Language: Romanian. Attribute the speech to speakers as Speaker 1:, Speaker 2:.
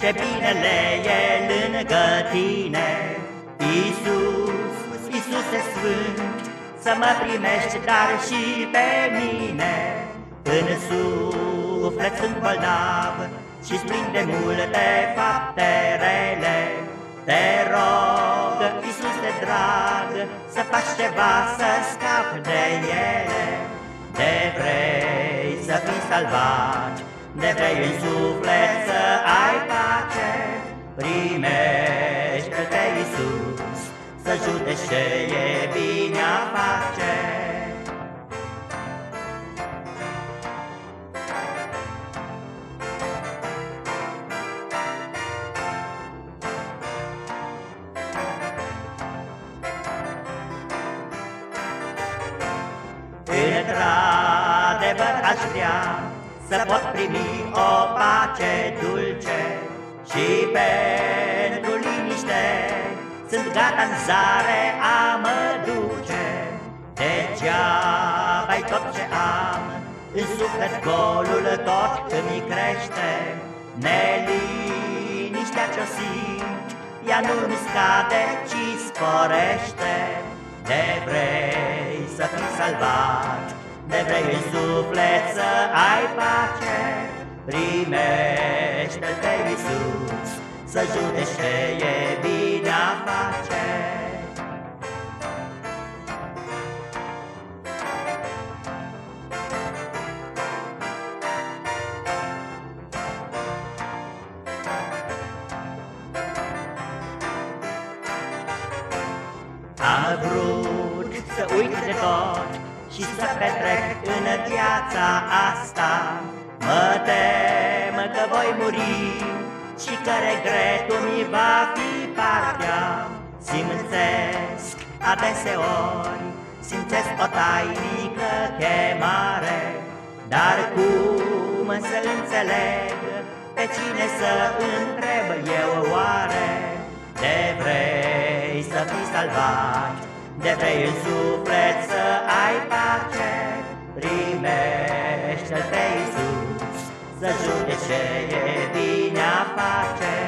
Speaker 1: ce binele e lângă tine. Iisus, Iisuse Sfânt, să mă primești, dar și pe mine. În suflet sunt bolnav și plin de multe fapte rele. Te rog, Iisuse drag, să faci ceva să scap de ele. De vrei să fii salvat, de vrei în suflet să ai pace, primește-L pe Iisus, să judeci ce e bine a face. Într-adevăr aș vrea să pot primi o pace dulce Și pentru liniște. Sunt gata în zare a mă duce. Degeaba tot ce am, în suflet golul tot îmi crește. Neliniștea ce-o simt, ea nu-mi scade, ci sporește. De vrei să fii salvat de vrei în suflet să ai pace, primește-L pe Iisus, să judeci ce e bine a face. Am vrut să uit de tot și să petrec în viața asta. Mă tem că voi muri și că regretul mi va fi partea. Simțesc adeseori, simțesc o tainică chemare, dar cum să înțeleg pe cine să întreb eu oare? De vrei să fii salvat, de vrei în suflet să ai pace, primește-L pe Iisus, să judece ce e bine a face.